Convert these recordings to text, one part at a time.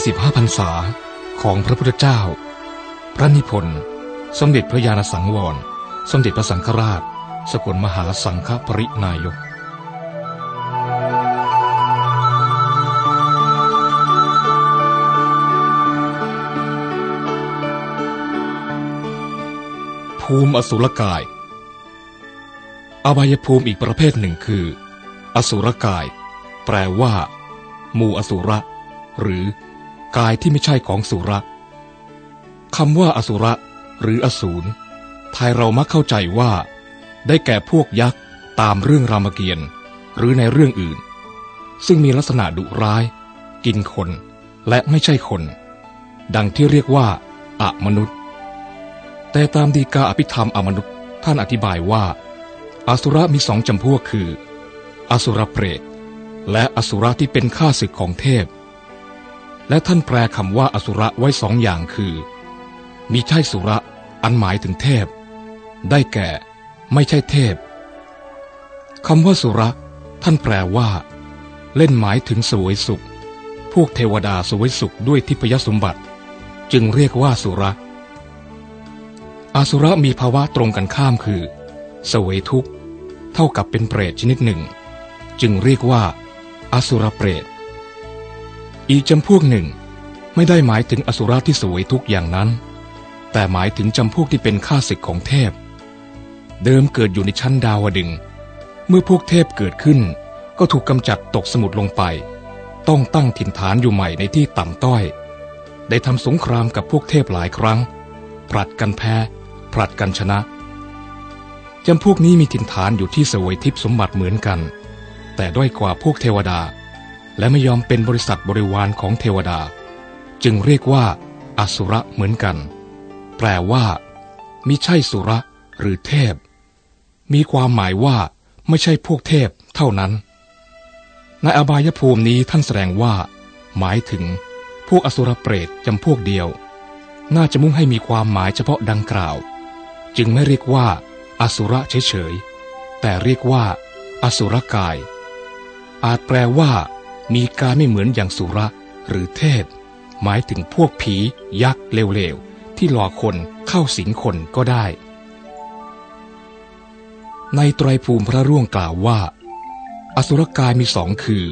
45พรรษาของพระพุทธเจ้า พระนิพนธ์สมเด็จพระญาณสังวร สมเด็จพระสังฆราช สกลมหาสังฆปรินายกภูมิอสุรกาย อบายภูมิอีกประเภทหนึ่งคือ อสุรกาย แปลว่า หมู่อสุระ หรือ กายที่ไม่ใช่ของสุระคำว่าอสุระหรืออสูรไทยเรามักเข้าใจว่า ได้แก่พวกยักษ์ตามเรื่องรามเกียรติ์หรือในเรื่องอื่น ซึ่งมีลักษณะดุร้าย กินคนและไม่ใช่คน ดังที่เรียกว่าอะมนุษย์ แต่ตามดีกาอภิธรรมอมนุษย์ท่านอธิบายว่า อสุระมีสองจำพวกคือ อสุรเปรตและอสุระที่เป็นข้าศึกของเทพ และท่านแปลคำว่าอสุระไว้สองอย่างคือ มีใช่สุระอันหมายถึงเทพ ได้แก่ ไม่ใช่เทพคำว่าสุระ ท่านแปลว่า เล่นหมายถึงสวยสุข พวกเทวดาสวยสุขด้วยทิพยสมบัติ จึงเรียกว่าสุระ อาสุระมีภาวะตรงกันข้ามคือ สวยทุกข์ เท่ากับเป็นเปรตชนิดหนึ่ง จึงเรียกว่า อสุรเปรต อีกจำพวกหนึ่ง ไม่ได้หมายถึงอสุราที่สวยทุกอย่างนั้น แต่หมายถึงจำพวกที่เป็นข้าศึกของเทพ เดิมเกิดอยู่ในชั้นดาวดึง เมื่อพวกเทพเกิดขึ้น ก็ถูกกำจัดตกสมุทรลงไป ต้องตั้งถิ่นฐานอยู่ใหม่ในที่ต่ำต้อย ได้ทำสงครามกับพวกเทพหลายครั้ง ผลัดกันแพ้ ผลัดกันชนะจำพวกนี้มีถิ่นฐานอยู่ที่สวยทิพสมบัติเหมือนกัน แต่ด้อยกว่าพวกเทวดา และไม่ยอมเป็นบริษัทบริวารของเทวดา จึงเรียกว่าอสุระเหมือนกัน แปลว่ามิใช่สุระหรือเทพ มีความหมายว่าไม่ใช่พวกเทพเท่านั้น ในอบายภูมินี้ท่านแสดงว่า หมายถึงพวกอสุรเปรตจำพวกเดียว น่าจะมุ่งให้มีความหมายเฉพาะดังกล่าว จึงไม่เรียกว่า อสุระเฉยๆแต่เรียกว่า อสุรกาย อาจแปลว่า มีการไม่เหมือนอย่างสุระหรือเทพ หมายถึงพวกผียักษ์เลวๆ ที่หลอกคนเข้าสิงคนก็ได้ ในไตรภูมิพระร่วงกล่าวว่า อสุรกายมีสองคือ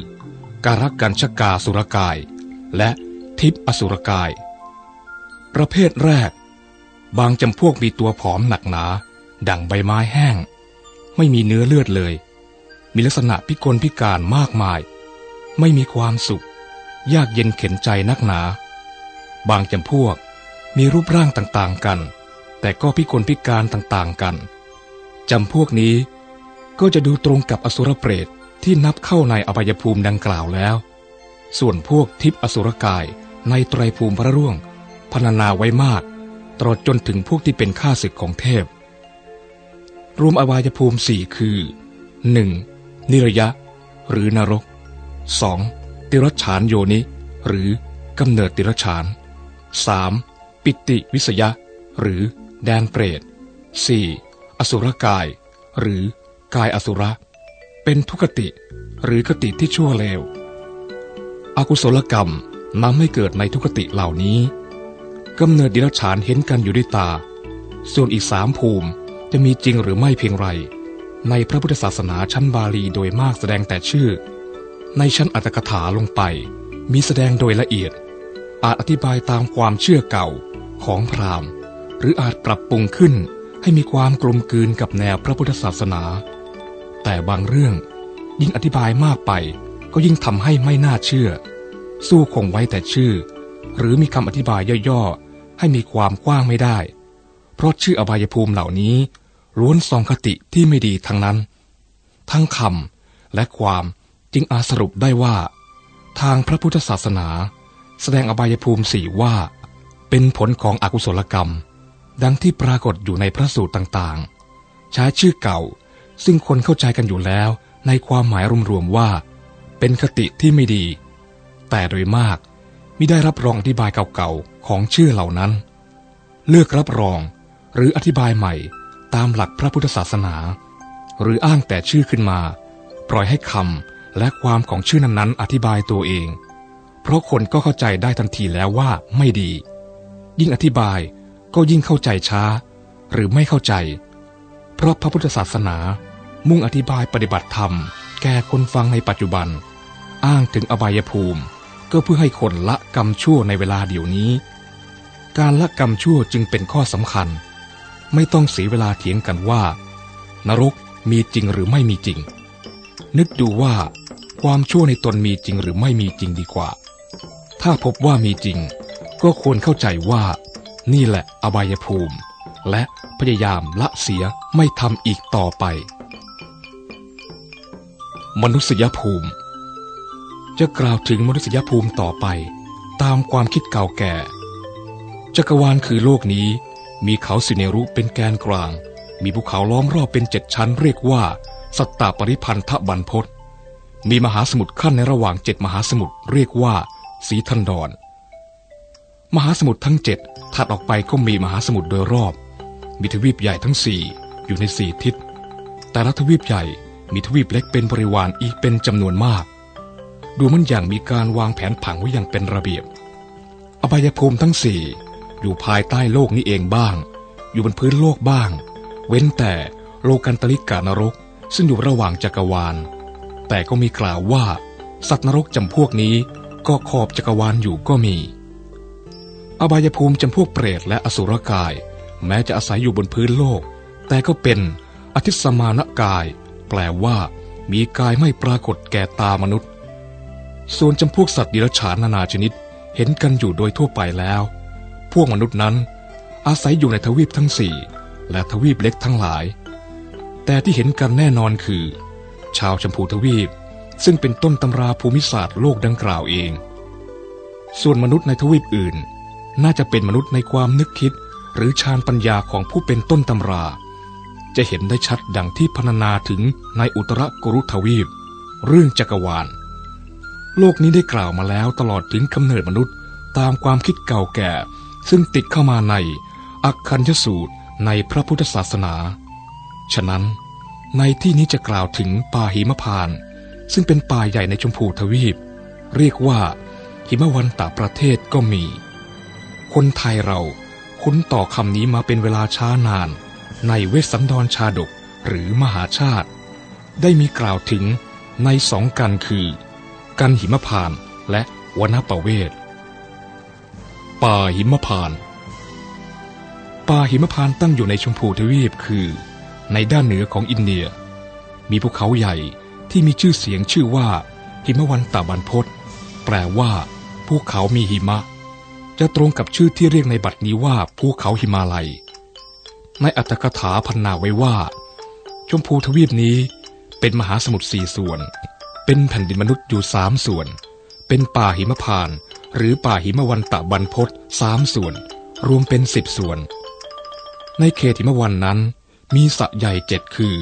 การกกันชกาสุรกาย และทิพอสุรกาย ประเภทแรก บางจำพวกมีตัวผอมหนักหนา ดั่งใบไม้แห้ง ไม่มีเนื้อเลือดเลย มีลักษณะพิกลพิการมากมาย ไม่มีความสุข ยากเย็นเข็นใจนักหนา บางจำพวกมีรูปร่างต่างๆกัน แต่ก็พิกลพิการต่างๆกันจำพวกนี้ก็จะดูตรงกับอสุรเปรตที่นับเข้าในอบายภูมิดังกล่าวแล้ว ส่วนพวกทิพอสุรกายในไตรภูมิพระร่วงพรรณนาไว้มากตลอดจนถึงพวกที่เป็นข้าศึกของเทพ รวมอวัยภูมิสี่คือ 1. นิรยะ หรือนรก 2. ติรฉานโยนิ หรือกำเนิดติรฉาน 3. ปิติวิสยะ หรือแดนเปรต 4. อสุรกาย หรือกายอสุระ เป็นทุกติ หรือกติที่ชั่วเลว อกุศลกรรมนำให้เกิดในทุกติเหล่านี้กำเนิดดิรฉานเห็นกันอยู่ด้วยตา ส่วนอีกสามภูมิจะมีจริงหรือไม่เพียงไร ในพระพุทธศาสนาชั้นบาลีโดยมากแสดงแต่ชื่อ ในชั้นอัตถกถาลงไป มีแสดงโดยละเอียด อาจอธิบายตามความเชื่อเก่าของพราหมณ์ หรืออาจปรับปรุงขึ้นให้มีความกลมกลืนกับแนวพระพุทธศาสนา แต่บางเรื่องยิ่งอธิบายมากไป ก็ยิ่งทำให้ไม่น่าเชื่อ สู้คงไว้แต่ชื่อ หรือมีคำอธิบายย่อๆ ให้มีความกว้างไม่ได้ เพราะชื่ออบายภูมิเหล่านี้ล้วนสองคติที่ไม่ดีทั้งนั้น ทั้งคำและความ จึงอาสรุปได้ว่า ทางพระพุทธศาสนา แสดงอบายภูมิสี่ว่า เป็นผลของอกุศลกรรม ดังที่ปรากฏอยู่ในพระสูตรต่างๆ ใช้ชื่อเก่า ซึ่งคนเข้าใจกันอยู่แล้ว ในความหมายรวมๆว่า เป็นคติที่ไม่ดี แต่โดยมากม่ได้รับรองอธิบายเก่าๆของชื่อเหล่านั้น เลือกรับรองหรืออธิบายใหม่ตามหลักพระพุทธศาสนา หรืออ้างแต่ชื่อขึ้นมา ปล่อยให้คำ และความของชื่อนั้นๆ อธิบายตัวเอง เพราะคนก็เข้าใจได้ทันทีแล้วว่าไม่ดี ยิ่งอธิบายก็ยิ่งเข้าใจช้า หรือไม่เข้าใจ เพราะพระพุทธศาสนา มุ่งอธิบายปฏิบัติธรรม แก่คนฟังในปัจจุบัน อ้างถึงอบายภูมิ ก็เพื่อให้คนละกรรมชั่วในเวลาเดี๋ยวนี้ การละกรรมชั่วจึงเป็นข้อสำคัญ ไม่ต้องเสียเวลาเถียงกันว่า นรกมีจริงหรือไม่มีจริง นึกดูว่าความชั่วในตนมีจริงหรือไม่มีจริงดีกว่า ถ้าพบว่ามีจริง ก็ควรเข้าใจว่า นี่แหละอบายภูมิ และพยายามละเสียไม่ทำอีกต่อไป มนุษยภูมิ จะกล่าวถึงมนุษยภูมิต่อไป ตามความคิดเก่าแก่ จักรวาลคือโลกนี้ มีเขาสิเนรุเป็นแกนกลาง มีภูเขาล้อมรอบเป็นเจ็ดชั้นเรียกว่า สัตตปริพันธบันพศมีมหาสมุทรขั้นในระหว่างเจ็ดมหาสมุทรเรียกว่าสีทันดอนมหาสมุทรทั้งเจ็ดถัดออกไปก็มีมหาสมุทรโดยรอบ มีทวีปใหญ่ทั้งสี่อยู่ในสี่ทิศ แต่ละทวีปใหญ่มีทวีปเล็กเป็นบริวารอีกเป็นจำนวนมาก ดูมันอย่างมีการวางแผนผังไว้อย่างเป็นระเบียบ อบายภูมิทั้งสี่อยู่ภายใต้โลกนี้เองบ้าง อยู่บนพื้นโลกบ้าง เว้นแต่โลกันตลิกานรก ซึ่งอยู่ระหว่างจักรวาล แต่ก็มีกล่าวว่า สัตว์นรกจำพวกนี้ก็ขอบจักรวาลอยู่ก็มี อบายภูมิจำพวกเปรตและอสุรกาย แม้จะอาศัยอยู่บนพื้นโลก แต่ก็เป็นอธิสมานกาย แปลว่า มีกายไม่ปรากฏแก่ตามนุษย์ ส่วนจำพวกสัตว์ดิรัจฉานนานาชนิดเห็นกันอยู่โดยทั่วไปแล้ว พวกมนุษย์นั้น อาศัยอยู่ในทวีปทั้งสี่และทวีปเล็กทั้งหลาย แต่ที่เห็นกันแน่นอนคือ ชาวชมพูทวีป ซึ่งเป็นต้นตำราภูมิศาสตร์โลกดังกล่าวเอง ส่วนมนุษย์ในทวีปอื่น น่าจะเป็นมนุษย์ในความนึกคิด หรือฌานปัญญาของผู้เป็นต้นตำรา จะเห็นได้ชัดดังที่พรรณนาถึงในอุตรกุรุทวีป เรื่องจักรวาล โลกนี้ได้กล่าวมาแล้วตลอดถึงกำเนิดมนุษย์ตามความคิดเก่าแก่ ซึ่งติดเข้ามาในอักคัญยสูตรในพระพุทธศาสนา ฉะนั้นในที่นี้จะกล่าวถึงป่าหิมพาน ซึ่งเป็นป่าใหญ่ในชมพูทวีป เรียกว่า หิมวันตาประเทศก็มี คนไทยเราคุ้นต่อคำนี้มาเป็นเวลาช้านาน ในเวสสันดรชาดกหรือมหาชาติ ได้มีกล่าวถึงในสองกันคือ กันหิมพานและวนปเวศป่าหิมพานป่าหิมพานตั้งอยู่ในชมพูทวีปคือ ในด้านเหนือของอินเดีย มีภูเขาใหญ่ที่มีชื่อเสียงชื่อว่า หิมวันตาบันพศแปลว่าภูเขามีหิมะ จะตรงกับชื่อที่เรียกในบัดนี้ว่าภูเขาหิมาลัย ในอัตถกถาพันนาไว้ว่า ชมพูทวีปนี้เป็นมหาสมุทรสี่ส่วน เป็นแผ่นดินมนุษย์อยู่สามส่วน เป็นป่าหิมพาน หรือป่าหิมวันตะบันพศสามส่วน รวมเป็นสิบส่วน ในเขตหิมวันนั้น มีสระใหญ่เจ็ดคือ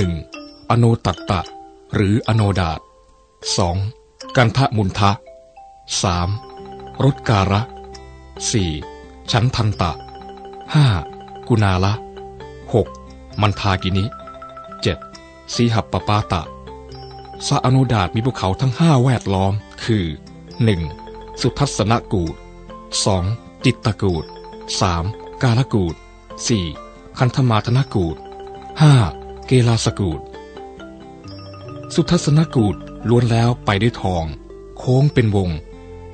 1. อโนตัตตะ หรืออโนดาต 2. กันทะมุนทะ 3. รถการะ 4. ชั้นทันตะ 5. กุณาละ 6. มันทากินิ 7. สีหับปปาตะสะอโนดาตมีภูเขาทั้งห้าแวดล้อม คือ 1. สุทัศนกูด 2. จิตตกูด 3. กาลกูด 4. คันธมาธนกูด 5. เกลาสกูดสุทัศนกูดล้วนแล้วไปด้วยทอง โค้งเป็นวง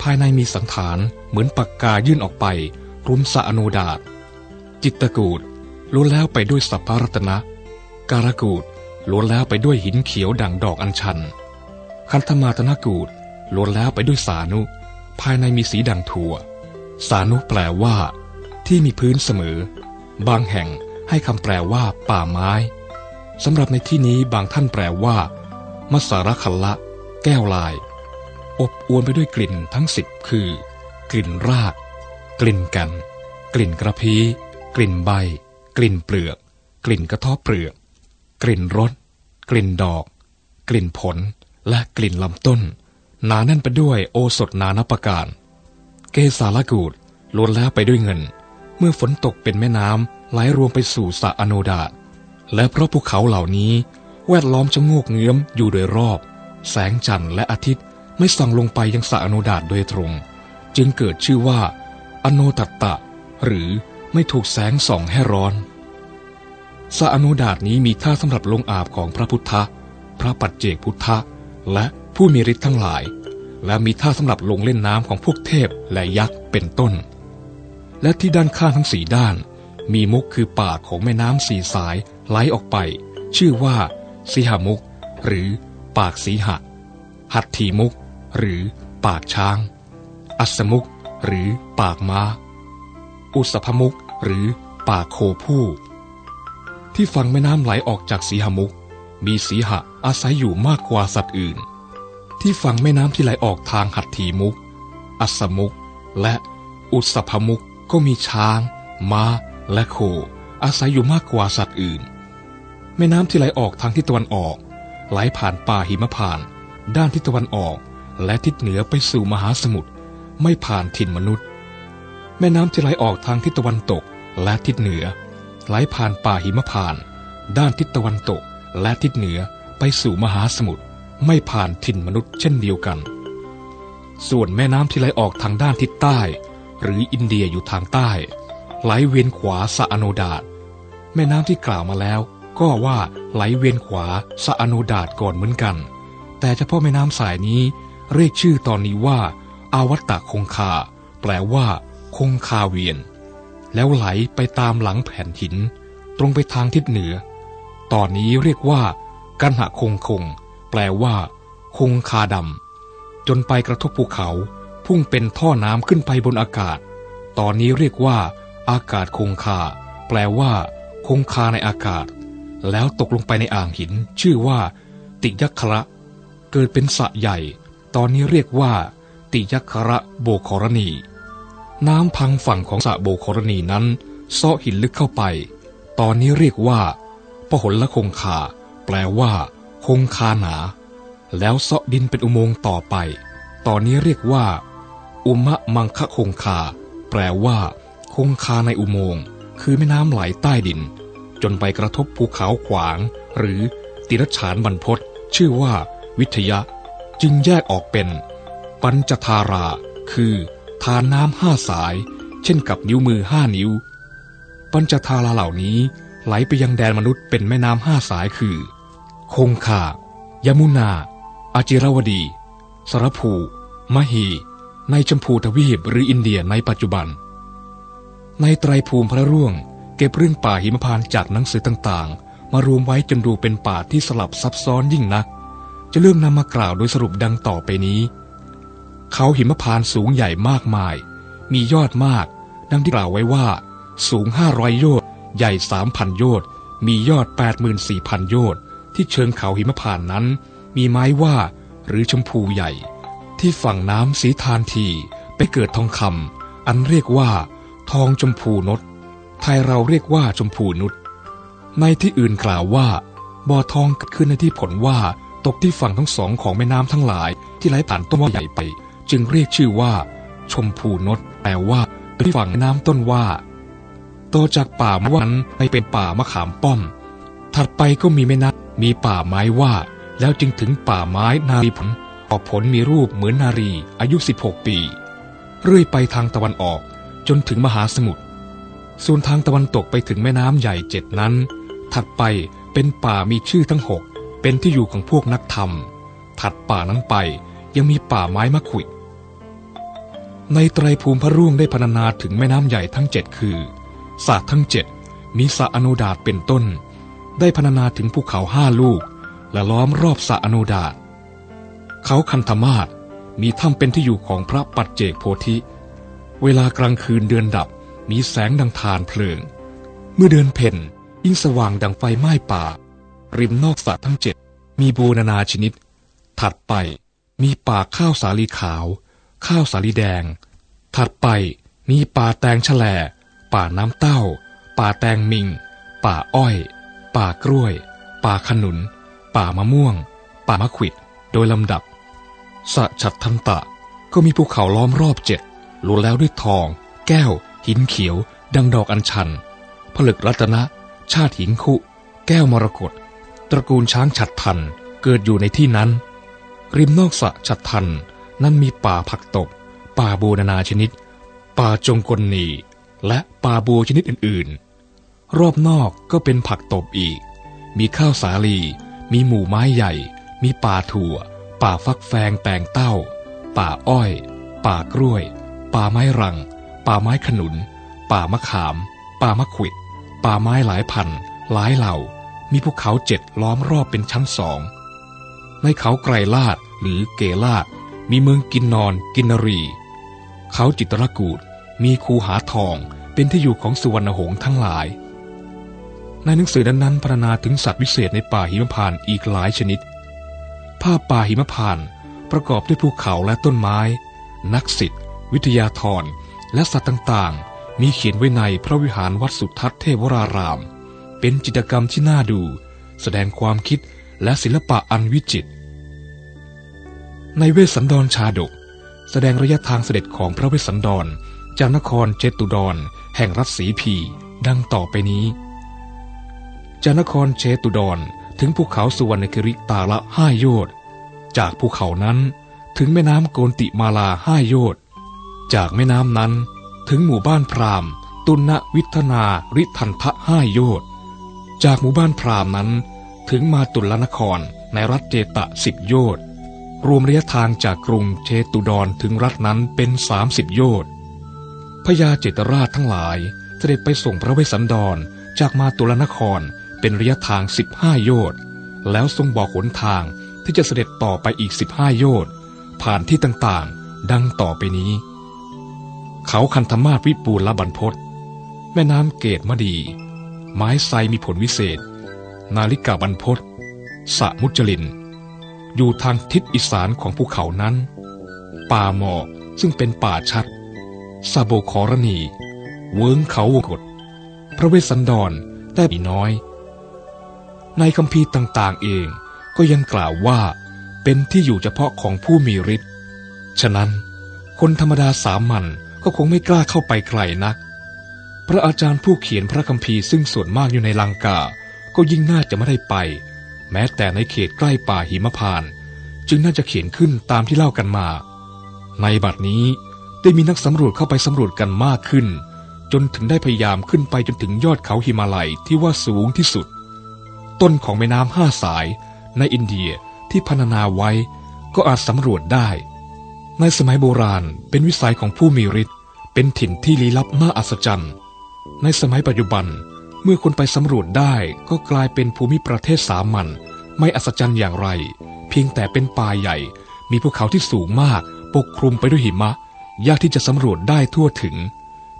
ภายในมีสันฐานเหมือนปากกายื่นออกไป รุมสะอโนดาตจิตตกูดล้วนแล้วไปด้วยสัพพรัตนะ การกูดล้วนแล้วไปด้วยหินเขียวดั่งดอกอัญชัน คันธมาธนกูดล้วนแล้วไปด้วยสานุ ภายในมีสีดังถั่ว สานุแปลว่า ที่มีพื้นเสมอ บางแห่ง ให้คำแปลว่าป่าไม้สำหรับในที่นี้บางท่านแปลว่า มัสสารคัลละ แก้วลาย อบอวนไปด้วยกลิ่นทั้งสิบคือ กลิ่นราก กลิ่นกัน กลิ่นกระพี้กลิ่นใบ กลิ่นเปลือก กลิ่นกระทาะเปลือก กลิ่นรส กลิ่นดอก กลิ่นผล และกลิ่นลำต้น หนาแน่นไปด้วยโอสถนานประการ เกสาลกูดล้วนแล้วไปด้วยเงิน เมื่อฝนตกเป็นแม่น้ำ ไหลรวมไปสู่สระอโนดาตและเพราะภูเขาเหล่านี้แวดล้อมชะโงกเงื้อมอยู่โดยรอบ แสงจันทร์และอาทิตย์ไม่ส่องลงไปยังสระอโนดาตโดยตรง จึงเกิดชื่อว่า อโนตัตตะ หรือไม่ถูกแสงส่องให้ร้อนสระอโนดาตนี้มีท่าสำหรับลงอาบของพระพุทธพระปัจเจกพุทธและผู้มีฤทธิ์ทั้งหลาย และมีท่าสำหรับลงเล่นน้ำของพวกเทพและยักษ์เป็นต้น และที่ด้านข้างทั้งสี่ด้าน มีมุกคือปากของแม่น้ำสี่สายไหลออกไป ชื่อว่า สีหมุก หรือปากสีหะ หัตถีมุก หรือปากช้าง อัสมุก หรือปากม้า อุสภมุก หรือปากโคผู้ ที่ฝั่งแม่น้ำไหลออกจากสีหมุก มีสีหะอาศัยอยู่มากกว่าสัตว์อื่น ที่ฝั่งแม่น้ำที่ไหลออกทางหัตถีมุก อัสมุก และอุสภมุกก็มีช้าง ม้า และโคอาศัยอยู่มากกว่าสัตว์อื่น แม่น้ำที่ไหลออกทางทิศตะวันออก ไหลผ่านป่าหิมพาน ด้านทิศตะวันออก และทิศเหนือไปสู่มหาสมุทรไม่ผ่านถิ่นมนุษย์ แม่น้ำที่ไหลออกทางทิศตะวันตกและทิศเหนือ ไหลผ่านป่าหิมพาน ด้านทิศตะวันตก และทิศเหนือไปสู่มหาสมุทรไม่ผ่านถิ่นมนุษย์เช่นเดียวกัน ส่วนแม่น้ำที่ไหลออกทางด้านทิศใต้ หรืออินเดียอยู่ทางใต้ ไหลเวียนขวาสะอโนดาตแม่น้ำที่กล่าวมาแล้ว ก็ว่าไหลเวียนขวาสะอโนดาตก่อนเหมือนกัน แต่เฉพาะแม่น้ำสายนี้ เรียกชื่อตอนนี้ว่า อาวัตตะคงคา แปลว่า คงคาเวียน แล้วไหลไปตามหลังแผ่นหิน ตรงไปทางทิศเหนือ ตอนนี้เรียกว่ากันหะคงคง แปลว่า คงคาดำจนไปกระทบภูเขา พุ่งเป็นท่อน้ำขึ้นไปบนอากาศ ตอนนี้เรียกว่า อากาศคงคา แปลว่า คงคาในอากาศ แล้วตกลงไปในอ่างหิน ชื่อว่า ติยักขระ เกิดเป็นสระใหญ่ ตอนนี้เรียกว่า ติยักขระโบครณี น้ำพังฝั่งของสระโบครณีนั้นซ้อหินลึกเข้าไป ตอนนี้เรียกว่าพหลละคงคา แปลว่า คงคาหนา แล้วเซาะดินเป็นอุโมงค์ต่อไป ตอนนี้เรียกว่า อุมะมังคะคงคา แปลว่า คงคาในอุโมงค์คือแม่น้ำไหลใต้ดิน จนไปกระทบภูเขาขวาง หรือติรฉานบรรพศชื่อว่าวิทยะ จึงแยกออกเป็น ปัญจทารา คือทานน้ำห้าสาย เช่นกับนิ้วมือห้านิ้ว ปัญจทาราเหล่านี้ไหลไปยังแดนมนุษย์เป็นแม่น้ำห้าสายคือ คงคายมุนา อาจิรวดี สรภู มหี ในชมพูทวีปหรืออินเดียในปัจจุบัน ในไตรภูมิพระร่วง เก็บเรื่องป่าหิมพานจากหนังสือต่างๆ มารวมไว้จนดูเป็นป่าที่สลับซับซ้อนยิ่งนัก จะเรื่องนำมากล่าวโดยสรุปดังต่อไปนี้ เขาหิมพานสูงใหญ่มากมาย มียอดมาก ดังที่กล่าวไว้ว่า สูงห้าร้อยโยชน์ใหญ่สามพันโยชน์มียอดแปดหมื่นสี่พันโยชน์ที่เชิงเขาหิมพานนั้น มีไม้ว่าหรือชมพูใหญ่ ที่ฝั่งน้ำสีทานทีไปเกิดทองคำอันเรียกว่า ทองชมพูนดไทยเราเรียกว่าชมพูนุชในที่อื่นกล่าวว่าบ่อทองขึ้นในที่ผลว่าตกที่ฝั่งทั้งสองของแม่น้ำทั้งหลาย ที่ไหลผ่านต้นว่าใหญ่ไป จึงเรียกชื่อว่า ชมพูนดแปลว่าที่ฝั่งแม่น้ำต้นว่าต่อจากป่ามะวันไปเป็นป่ามะขามป้อม ถัดไปก็มีแม่น้ำมีป่าไม้ว่า แล้วจึงถึงป่าไม้นารีผลออกผลมีรูปเหมือนนารีอายุ 16 ปี เรื่อยไปทางตะวันออก จนถึงมหาสมุทร ส่วนทางตะวันตกไปถึงแม่น้ำใหญ่เจ็ดนั้น ถัดไปเป็นป่ามีชื่อทั้งหก เป็นที่อยู่ของพวกนักธรรม ถัดป่านั้นไปยังมีป่าไม้มะขุยในไตรภูมิพระร่วงได้พรรณนาถึงแม่น้ำใหญ่ทั้งเจ็ดคือสระทั้งเจ็ดมีสะอโนดาตเป็นต้น ได้พรรณนาถึงภูเขาห้าลูก และล้อมรอบสะอโนดาตเขาคันธมาศมีถ้ำเป็นที่อยู่ของพระปัจเจกโพธิ เวลากลางคืนเดือนดับมีแสงดังทานเพลิง เมื่อเดือนเพ่นยิ่งสว่างดังไฟไหม้ป่า ริมนอกสระทั้งเจ็ดมีบูนานาชนิด ถัดไปมีป่าข้าวสาลีขาว ข้าวสาลีแดง ถัดไปมีป่าแตงแฉลป่าน้ำเต้า ป่าแตงมิง ป่าอ้อย ป่ากล้วย ป่าขนุน ป่ามะม่วง ป่ามะขวิด โดยลำดับสะฉัดทันตะก็มีภูเขาล้อมรอบเจ็ด ล้วนแล้วด้วยทอง แก้ว หินเขียว ดังดอกอัญชัน ผลึกรัตนะ ชาติหินคุ แก้วมรกตตระกูลช้างฉัดทันเกิดอยู่ในที่นั้น ริมนอกสะฉัดทันนั้นมีป่าผักตบ ป่าบูนานาชนิด ป่าจงกลนีและป่าบัวชนิดอื่นๆ รอบนอกก็เป็นผักตบอีก มีข้าวสาลี มีหมู่ไม้ใหญ่ มีป่าถั่ว ป่าฟักแฟงแตงเต้า ป่าอ้อย ป่ากล้วย ป่าไม้รัง ป่าไม้ขนุน ป่ามะขาม ป่ามะขวิด ป่าไม้หลายพัน หลายเหล่า มีภูเขาเจ็ดล้อมรอบเป็นชั้นสอง ในเขาไกรลาดหรือเกลาด มีเมืองกินนอนกินนรี เขาจิตรกูดมีคูหาทองเป็นที่อยู่ของสุวรรณหงษ์ทั้งหลาย ในหนังสือนั้นๆพรรณนาถึงสัตว์วิเศษในป่าหิมพานต์อีกหลายชนิด ภาพป่าหิมพานต์ประกอบด้วยภูเขาและต้นไม้ นักศิษย์ วิทยาธรและสัตว์ต่างๆ มีเขียนไว้ในพระวิหารวัดสุทัศน์เทวราราม เป็นจิตรกรรมที่น่าดู แสดงความคิดและศิลปะอันวิจิตร ในเวสสันดรชาดก แสดงระยะทางเสด็จของพระเวสสันดร จากนครเจตุดร แห่งรัฐสีพีดังต่อไปนี้ จากนครเชตุดรถึงภูเขาสุวรรณคิริตาละห้าโยชน์จากภูเขานั้นถึงแม่น้ำโกนติมาลาห้าโยชน์ จากแม่น้ำนั้น ถึงหมู่บ้านพราหมณ์ ตุณวิทนาริทันทะห้าโยชน์จากหมู่บ้านพราหมณ์นั้น ถึงมาตุลนครในรัฐเจตะสิบโยชน์รวมระยะทางจากกรุงเชตุดรถึงรัฐนั้นเป็นสามสิบโยชน์พญาเจตราชทั้งหลายเสด็จไปส่งพระเวสสันดรจากมาตุลนครเป็นระยะทางสิบห้าโยชน์แล้วทรงบอกหนทางที่จะเสด็จต่อไปอีกสิบห้าโยชน์ผ่านที่ต่างๆ ดังต่อไปนี้ เขาคันธมาศวิปูลบันพศแม่น้ำเกตมดี ไม้ไซมีผลวิเศษ นาฬิกาบันพศสะมุจลิน อยู่ทางทิศอีสานของภูเขานั้น ป่าหมอกซึ่งเป็นป่าชัดซาโบคอรณี เวิงเขาวงกฏพระเวสสันดรแต่มีน้อย ในคำพีต่างๆเองก็ยังกล่าวว่าเป็นที่อยู่เฉพาะของผู้มีฤทธิ์ ฉะนั้นคนธรรมดาสามัญ ก็คงไม่กล้าเข้าไปไกลนัก พระอาจารย์ผู้เขียนพระคัมภีร์ซึ่งส่วนมากอยู่ในลังกา ก็ยิ่งน่าจะไม่ได้ไป แม้แต่ในเขตใกล้ป่าหิมพาน จึงน่าจะเขียนขึ้นตามที่เล่ากันมา ในบัดนี้ได้มีนักสำรวจเข้าไปสำรวจกันมากขึ้น จนถึงได้พยายามขึ้นไปจนถึงยอดเขาหิมาลัยที่ว่าสูงที่สุด ต้นของแม่น้ำห้าสายในอินเดียที่พรรณนาไว้ก็อาจสำรวจได้ ในสมัยโบราณเป็นวิสัยของผู้มีฤทธิ์เป็นถิ่นที่ลี้ลับน่าอัศจรรย์ ในสมัยปัจจุบันเมื่อคนไปสำรวจได้ก็กลายเป็นภูมิประเทศสามัญไม่อัศจรรย์อย่างไร เพียงแต่เป็นป่าใหญ่ มีภูเขาที่สูงมากปกคลุมไปด้วยหิมะ ยากที่จะสำรวจได้ทั่วถึง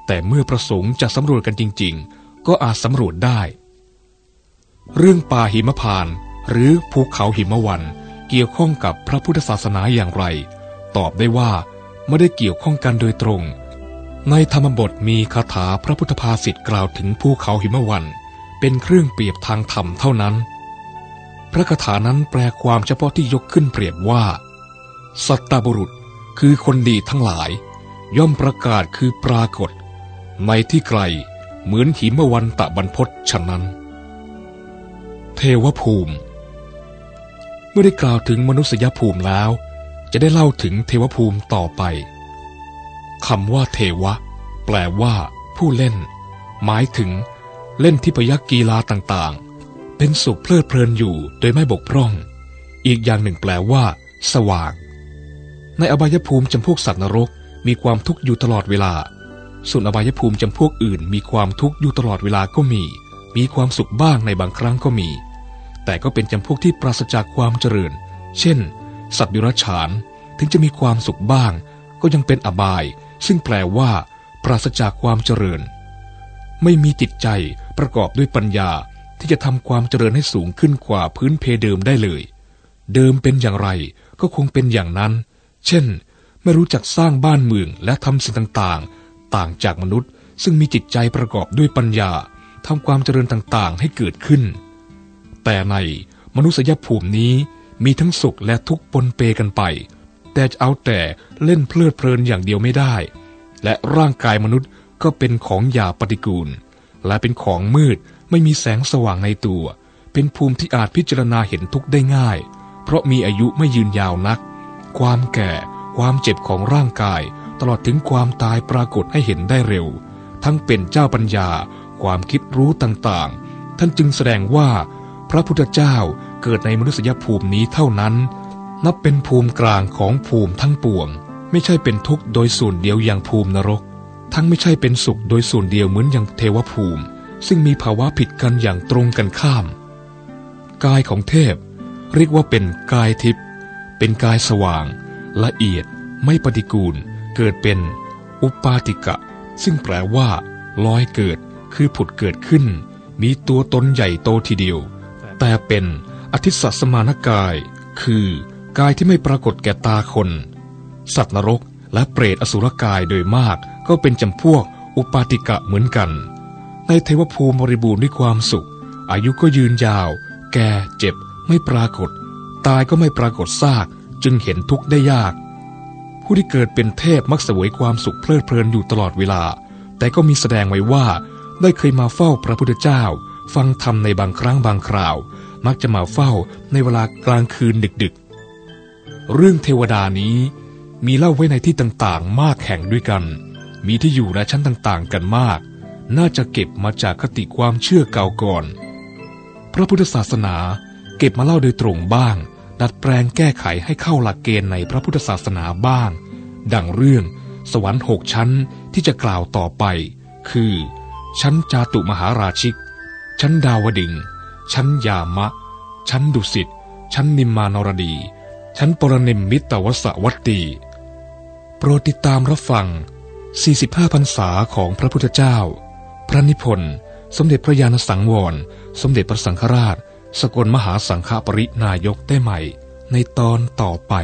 แต่เมื่อประสงค์จะสำรวจกันจริง ๆ ก็อาจสำรวจได้ เรื่องป่าหิมพาน หรือภูเขาหิมวัน เกี่ยวข้องกับพระพุทธศาสนาอย่างไร ตอบได้ว่าไม่ได้เกี่ยวข้องกันโดยตรง ในธรรมบทมีคาถาพระพุทธภาษิตกล่าวถึงภูเขาหิมวันเป็นเครื่องเปรียบทางธรรมเท่านั้น พระคาถานั้นแปลความเฉพาะที่ยกขึ้นเปรียบว่า สัตตบุรุษคือคนดีทั้งหลาย ย่อมประกาศคือปรากฏ ในที่ไกลเหมือนหิมวันตะบรรพศฉะนั้น เทวภูมิ เมื่อได้กล่าวถึงมนุษยภูมิแล้ว จะได้เล่าถึงเทวภูมิต่อไปคำว่าเทวะ แปลว่า ผู้เล่น หมายถึง เล่นที่พยักกีฬาต่างๆ เป็นสุขเพลิดเพลินอยู่โดยไม่บกพร่อง อีกอย่างหนึ่งแปลว่า สว่าง ในอบายภูมิจำพวกสัตว์นรกมีความทุกข์อยู่ตลอดเวลา ส่วนอบายภูมิจำพวกอื่น มีความทุกข์อยู่ตลอดเวลาก็มี มีความสุขบ้างในบางครั้งก็มี แต่ก็เป็นจำพวกที่ปราศจากความเจริญ เช่น สัตว์ดิรัจฉานถึงจะมีความสุขบ้าง ก็ยังเป็นอบาย ซึ่งแปลว่า ปราศจากความเจริญ ไม่มีจิตใจประกอบด้วยปัญญาที่จะทำความเจริญให้สูงขึ้นกว่าพื้นเพเดิมได้เลย เดิมเป็นอย่างไรก็คงเป็นอย่างนั้น เช่น ไม่รู้จักสร้างบ้านเมืองและทำสิ่งต่างๆ ต่างจากมนุษย์ ซึ่งมีจิตใจประกอบด้วยปัญญาทำความเจริญต่างๆ ให้เกิดขึ้น แต่ในมนุษยภูมินี้ มีทั้งสุขและทุกข์ปนเปกันไป แต่จะเอาแต่เล่นเพลิดเพลินอย่างเดียวไม่ได้ และร่างกายมนุษย์ก็เป็นของหยาปฏิกูล และเป็นของมืดไม่มีแสงสว่างในตัว เป็นภูมิที่อาจพิจารณาเห็นทุกข์ได้ง่าย เพราะมีอายุไม่ยืนยาวนัก ความแก่ ความเจ็บของร่างกาย ตลอดถึงความตายปรากฏให้เห็นได้เร็ว ทั้งเป็นเจ้าปัญญา ความคิดรู้ต่างๆ ท่านจึงแสดงว่า พระพุทธเจ้าเกิดในมนุษยภูมินี้เท่านั้น นับเป็นภูมิกลางของภูมิทั้งปวง ไม่ใช่เป็นทุกข์โดยส่วนเดียวอย่างภูมินรก ทั้งไม่ใช่เป็นสุขโดยส่วนเดียวเหมือนอย่างเทวภูมิ ซึ่งมีภาวะผิดกันอย่างตรงกันข้าม กายของเทพ เรียกว่าเป็นกายทิพย์เป็นกายสว่าง ละเอียดไม่ปฏิกูล เกิดเป็น อุปาติกะ ซึ่งแปลว่าลอยเกิดคือผุดเกิดขึ้น มีตัวตนใหญ่โตทีเดียว แต่เป็นอธิสัตสมานกาย คือกายที่ไม่ปรากฏแก่ตาคน สัตว์นรกและเปรตอสุรกายโดยมากก็เป็นจำพวกอุปาติกะเหมือนกัน ในเทวภูมิบริบูรณ์ด้วยความสุข อายุก็ยืนยาว แก่เจ็บ ไม่ปรากฏ ตายก็ไม่ปรากฏซาก จึงเห็นทุกข์ได้ยาก ผู้ที่เกิดเป็นเทพมักเสวยความสุขเพลิดเพลินอยู่ตลอดเวลา แต่ก็มีแสดงไว้ว่าได้เคยมาเฝ้าพระพุทธเจ้า ฟังธรรมในบางครั้งบางคราว มักจะมาเฝ้าในเวลากลางคืนดึกๆ เรื่องเทวดานี้มีเล่าไว้ในที่ต่างๆ มากแห่งด้วยกัน มีที่อยู่และชั้นต่างๆ กันมาก น่าจะเก็บมาจากคติความเชื่อเก่าก่อน พระพุทธศาสนาเก็บมาเล่าโดยตรงบ้าง ดัดแปลงแก้ไขให้เข้าหลักเกณฑ์ในพระพุทธศาสนาบ้าง ดังเรื่องสวรรค์หกชั้นที่จะกล่าวต่อไป คือ ชั้นจาตุมหาราชิก ชั้นดาวดึง ชั้นยามะ ชั้นดุสิต ชั้นนิมมานรดี ชั้นปรนิมมิตวสวัตตี โปรดติดตามรับฟัง 45พรรษาของพระพุทธเจ้า พระนิพนธ์สมเด็จพระญาณสังวร สมเด็จพระสังฆราช สกลมหาสังฆปรินายกได้ใหม่ ในตอนต่อไป